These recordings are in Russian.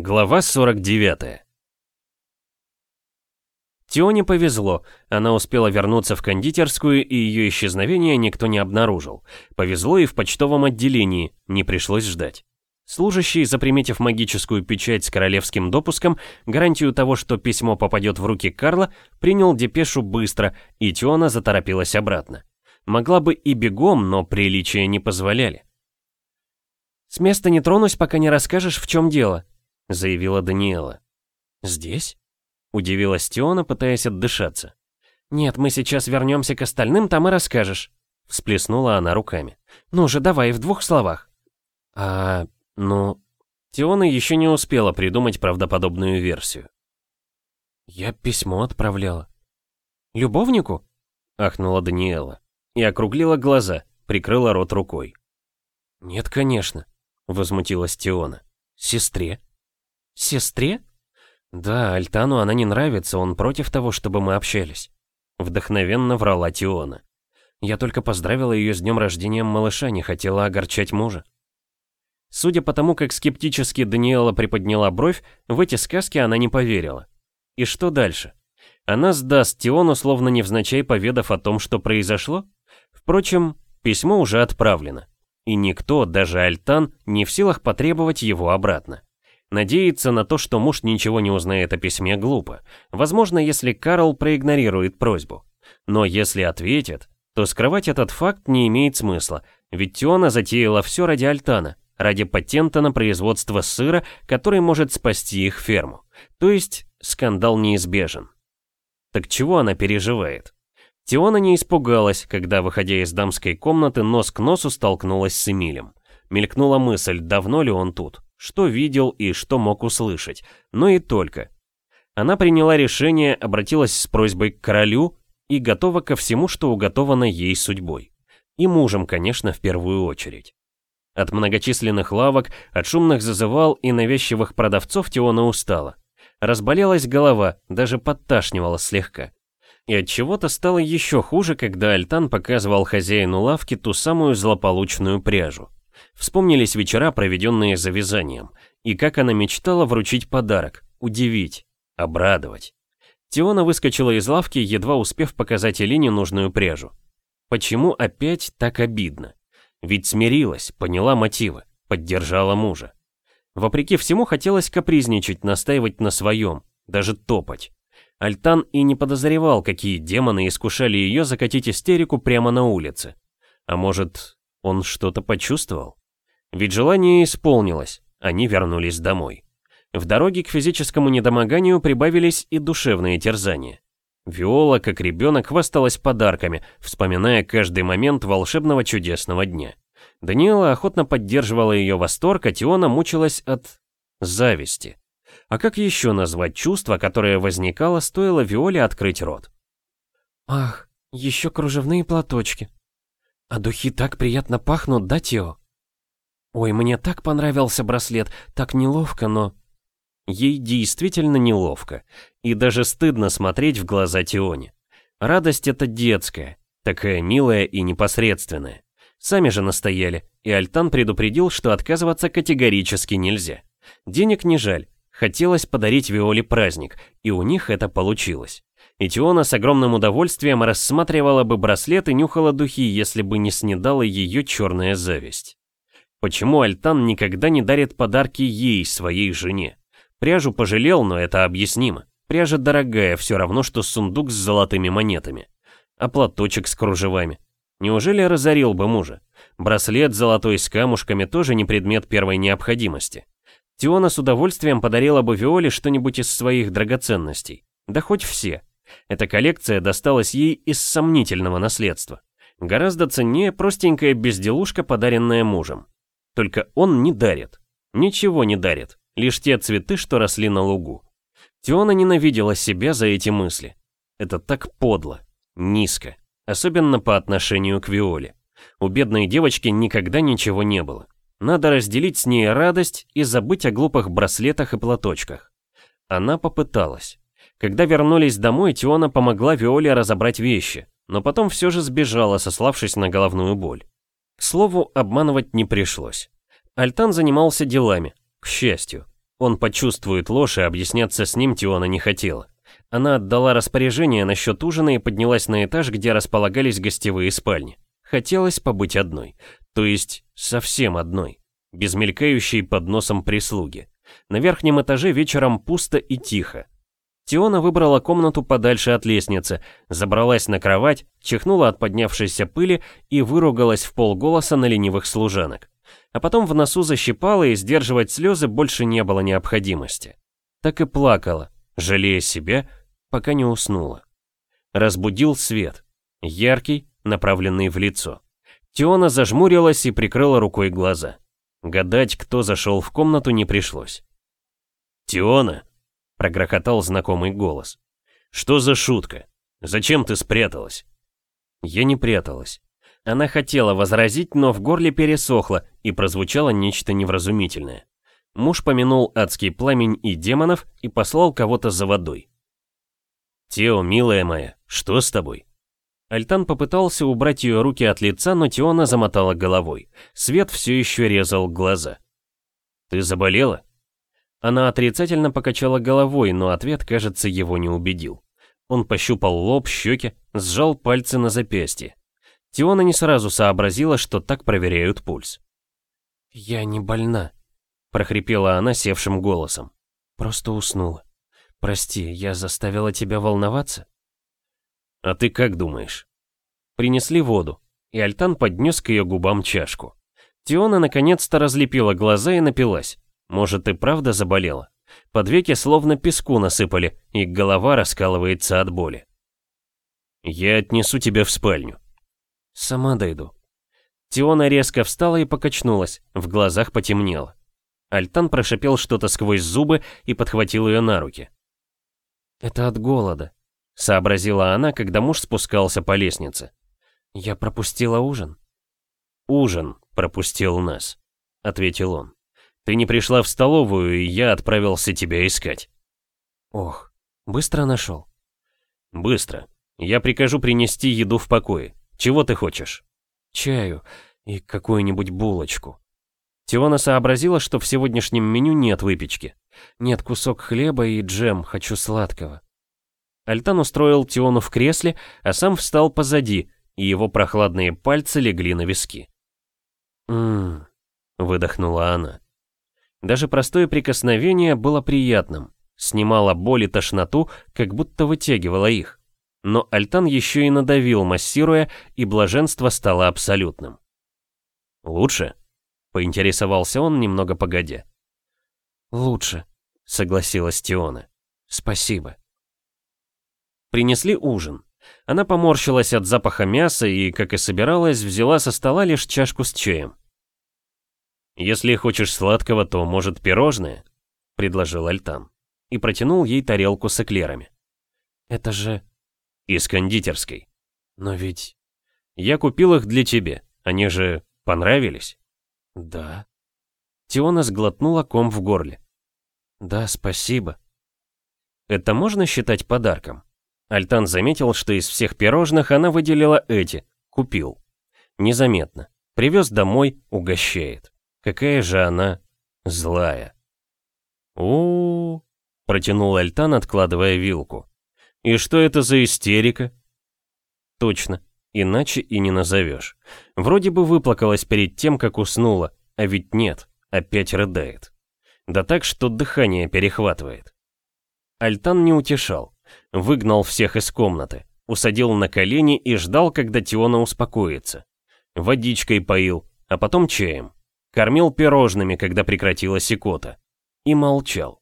Глава 49 Тионе повезло, она успела вернуться в кондитерскую, и ее исчезновение никто не обнаружил. Повезло и в почтовом отделении, не пришлось ждать. Служащий, заприметив магическую печать с королевским допуском, гарантию того, что письмо попадет в руки Карла, принял депешу быстро, и Тиона заторопилась обратно. Могла бы и бегом, но приличия не позволяли. «С места не тронусь, пока не расскажешь, в чем дело», — заявила Даниэла. «Здесь?» — удивилась Тиона, пытаясь отдышаться. «Нет, мы сейчас вернемся к остальным, там и расскажешь», — всплеснула она руками. «Ну же, давай, в двух словах». «А, ну...» Тиона еще не успела придумать правдоподобную версию. «Я письмо отправляла». «Любовнику?» — ахнула Даниэла. И округлила глаза, прикрыла рот рукой. «Нет, конечно», — возмутилась Тиона. «Сестре». «Сестре?» «Да, Альтану она не нравится, он против того, чтобы мы общались». Вдохновенно врала Тиона. Я только поздравила ее с днем рождения малыша, не хотела огорчать мужа. Судя по тому, как скептически Даниэла приподняла бровь, в эти сказки она не поверила. И что дальше? Она сдаст Тиону, словно невзначай поведав о том, что произошло? Впрочем, письмо уже отправлено. И никто, даже Альтан, не в силах потребовать его обратно. Надеяться на то, что муж ничего не узнает о письме, глупо. Возможно, если Карл проигнорирует просьбу. Но если ответит, то скрывать этот факт не имеет смысла, ведь Тиона затеяла все ради Альтана, ради патента на производство сыра, который может спасти их ферму. То есть скандал неизбежен. Так чего она переживает? Тиона не испугалась, когда, выходя из дамской комнаты, нос к носу столкнулась с Эмилем. Мелькнула мысль, давно ли он тут что видел и что мог услышать, но и только. Она приняла решение, обратилась с просьбой к королю и готова ко всему, что уготовано ей судьбой. И мужем, конечно, в первую очередь. От многочисленных лавок, от шумных зазывал и навязчивых продавцов Теона устала. Разболелась голова, даже подташнивала слегка. И от чего-то стало еще хуже, когда Альтан показывал хозяину лавки ту самую злополучную пряжу. Вспомнились вечера, проведенные за вязанием, и как она мечтала вручить подарок, удивить, обрадовать. Тиона выскочила из лавки, едва успев показать Элине нужную пряжу. Почему опять так обидно? Ведь смирилась, поняла мотивы, поддержала мужа. Вопреки всему хотелось капризничать, настаивать на своем, даже топать. Альтан и не подозревал, какие демоны искушали ее закатить истерику прямо на улице. А может, он что-то почувствовал? Ведь желание исполнилось, они вернулись домой. В дороге к физическому недомоганию прибавились и душевные терзания. Виола, как ребенок, хвасталась подарками, вспоминая каждый момент волшебного чудесного дня. Даниэла охотно поддерживала ее восторг, а Тиона мучилась от... зависти. А как еще назвать чувство, которое возникало, стоило Виоле открыть рот? «Ах, еще кружевные платочки», а духи так приятно пахнут, да, Тео? Ой, мне так понравился браслет, так неловко, но... Ей действительно неловко. И даже стыдно смотреть в глаза Тионе. Радость это детская, такая милая и непосредственная. Сами же настояли, и Альтан предупредил, что отказываться категорически нельзя. Денег не жаль, хотелось подарить Виоле праздник, и у них это получилось. И Тиона с огромным удовольствием рассматривала бы браслет и нюхала духи, если бы не снедала ее черная зависть. Почему Альтан никогда не дарит подарки ей, своей жене? Пряжу пожалел, но это объяснимо. Пряжа дорогая, все равно, что сундук с золотыми монетами. А платочек с кружевами. Неужели разорил бы мужа? Браслет золотой с камушками тоже не предмет первой необходимости. Тиона с удовольствием подарила бы Виоле что-нибудь из своих драгоценностей. Да хоть все. Эта коллекция досталась ей из сомнительного наследства. Гораздо ценнее простенькая безделушка, подаренная мужем. Только он не дарит. Ничего не дарит. Лишь те цветы, что росли на лугу. Теона ненавидела себя за эти мысли. Это так подло, низко. Особенно по отношению к Виоле. У бедной девочки никогда ничего не было. Надо разделить с ней радость и забыть о глупых браслетах и платочках. Она попыталась. Когда вернулись домой, Тиона помогла Виоле разобрать вещи, но потом все же сбежала, сославшись на головную боль. К слову, обманывать не пришлось. Альтан занимался делами, к счастью. Он почувствует ложь, и объясняться с ним Тиона не хотела. Она отдала распоряжение насчет ужина и поднялась на этаж, где располагались гостевые спальни. Хотелось побыть одной. То есть, совсем одной. Без мелькающей под носом прислуги. На верхнем этаже вечером пусто и тихо. Тиона выбрала комнату подальше от лестницы, забралась на кровать, чихнула от поднявшейся пыли и выругалась в полголоса на ленивых служанок. А потом в носу защипала и сдерживать слезы больше не было необходимости. Так и плакала, жалея себя, пока не уснула. Разбудил свет. Яркий, направленный в лицо. Тиона зажмурилась и прикрыла рукой глаза. Гадать, кто зашел в комнату, не пришлось. «Тиона!» — прогрохотал знакомый голос. «Что за шутка? Зачем ты спряталась?» Я не пряталась. Она хотела возразить, но в горле пересохло, и прозвучало нечто невразумительное. Муж помянул адский пламень и демонов и послал кого-то за водой. «Тео, милая моя, что с тобой?» Альтан попытался убрать ее руки от лица, но Теона замотала головой. Свет все еще резал глаза. «Ты заболела?» Она отрицательно покачала головой, но ответ, кажется, его не убедил. Он пощупал лоб, щеки, сжал пальцы на запястье. Теона не сразу сообразила, что так проверяют пульс. «Я не больна», — прохрипела она севшим голосом. «Просто уснула. Прости, я заставила тебя волноваться?» «А ты как думаешь?» Принесли воду, и Альтан поднес к ее губам чашку. Тиона наконец-то разлепила глаза и напилась. Может, и правда заболела? Под веки словно песку насыпали, и голова раскалывается от боли. «Я отнесу тебя в спальню». «Сама дойду». Тиона резко встала и покачнулась, в глазах потемнело. Альтан прошипел что-то сквозь зубы и подхватил ее на руки. «Это от голода», сообразила она, когда муж спускался по лестнице. «Я пропустила ужин». «Ужин пропустил нас», — ответил он. «Ты не пришла в столовую, и я отправился тебя искать». «Ох, быстро нашел?» «Быстро. Я прикажу принести еду в покое. Чего ты хочешь?» «Чаю и какую-нибудь булочку». Тиона сообразила, что в сегодняшнем меню нет выпечки. Нет кусок хлеба и джем, хочу сладкого. Альтан устроил Тиону в кресле, а сам встал позади, и его прохладные пальцы легли на виски. «Ммм», — выдохнула она. Даже простое прикосновение было приятным, снимало боль и тошноту, как будто вытягивало их. Но Альтан еще и надавил, массируя, и блаженство стало абсолютным. «Лучше?» — поинтересовался он немного погодя. «Лучше», — согласилась Тиона. «Спасибо». Принесли ужин. Она поморщилась от запаха мяса и, как и собиралась, взяла со стола лишь чашку с чаем. «Если хочешь сладкого, то, может, пирожное?» — предложил Альтан. И протянул ей тарелку с эклерами. «Это же...» «Из кондитерской». «Но ведь...» «Я купил их для тебя. Они же понравились?» «Да». Тиона сглотнула ком в горле. «Да, спасибо». «Это можно считать подарком?» Альтан заметил, что из всех пирожных она выделила эти, купил. Незаметно. Привез домой, угощает. Какая же она злая. у, -у, протянул Альтан, откладывая вилку. «И что это за истерика?» «Точно, иначе и не назовешь. Вроде бы выплакалась перед тем, как уснула, а ведь нет, опять рыдает. Да так, что дыхание перехватывает». Альтан не утешал. Выгнал всех из комнаты, усадил на колени и ждал, когда Тиона успокоится. Водичкой поил, а потом чаем. Кормил пирожными, когда прекратилась икота. И молчал.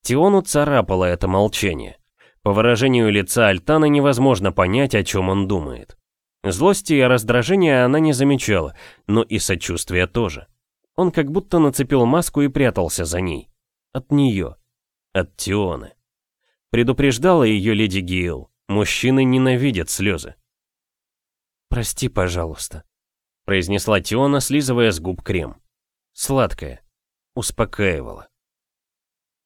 Тиону царапало это молчание. По выражению лица Альтана невозможно понять, о чем он думает. Злости и раздражения она не замечала, но и сочувствия тоже. Он как будто нацепил маску и прятался за ней. От нее. От Тионы. Предупреждала ее леди Гейл. Мужчины ненавидят слезы. «Прости, пожалуйста», — произнесла Тиона, слизывая с губ крем. Сладкая. Успокаивала.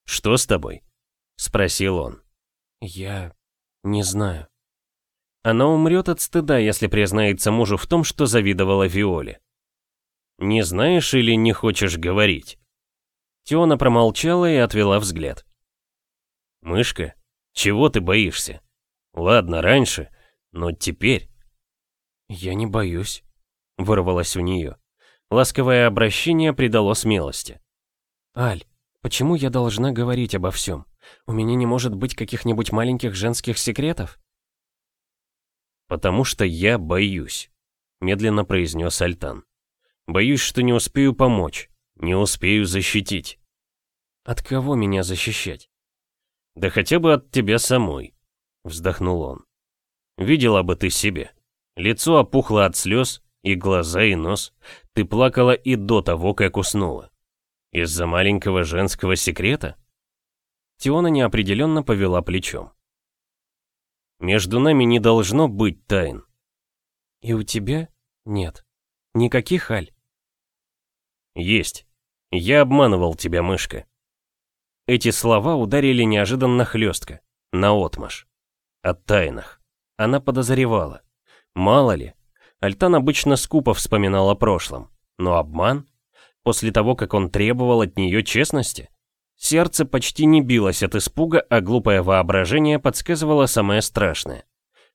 «Что с тобой?» — спросил он. «Я не знаю». Она умрет от стыда, если признается мужу в том, что завидовала Виоле. «Не знаешь или не хочешь говорить?» Теона промолчала и отвела взгляд. «Мышка, чего ты боишься? Ладно, раньше, но теперь...» «Я не боюсь», — вырвалось у нее. Ласковое обращение придало смелости. «Аль, почему я должна говорить обо всем? У меня не может быть каких-нибудь маленьких женских секретов?» «Потому что я боюсь», — медленно произнес Альтан. «Боюсь, что не успею помочь, не успею защитить». «От кого меня защищать?» «Да хотя бы от тебя самой», — вздохнул он. «Видела бы ты себе. Лицо опухло от слез, и глаза, и нос. Ты плакала и до того, как уснула. Из-за маленького женского секрета?» Тиона неопределенно повела плечом. «Между нами не должно быть тайн». «И у тебя нет. Никаких, Аль?» «Есть. Я обманывал тебя, мышка». Эти слова ударили неожиданно хлестко, наотмашь. О тайнах. Она подозревала. Мало ли. Альтан обычно скупо вспоминал о прошлом. Но обман? После того, как он требовал от нее честности? Сердце почти не билось от испуга, а глупое воображение подсказывало самое страшное.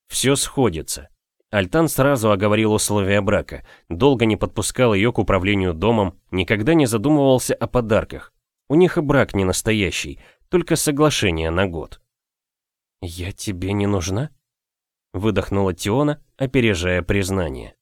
Все сходится. Альтан сразу оговорил условия брака, долго не подпускал ее к управлению домом, никогда не задумывался о подарках. У них и брак не настоящий, только соглашение на год. «Я тебе не нужна?» Выдохнула Тиона, опережая признание.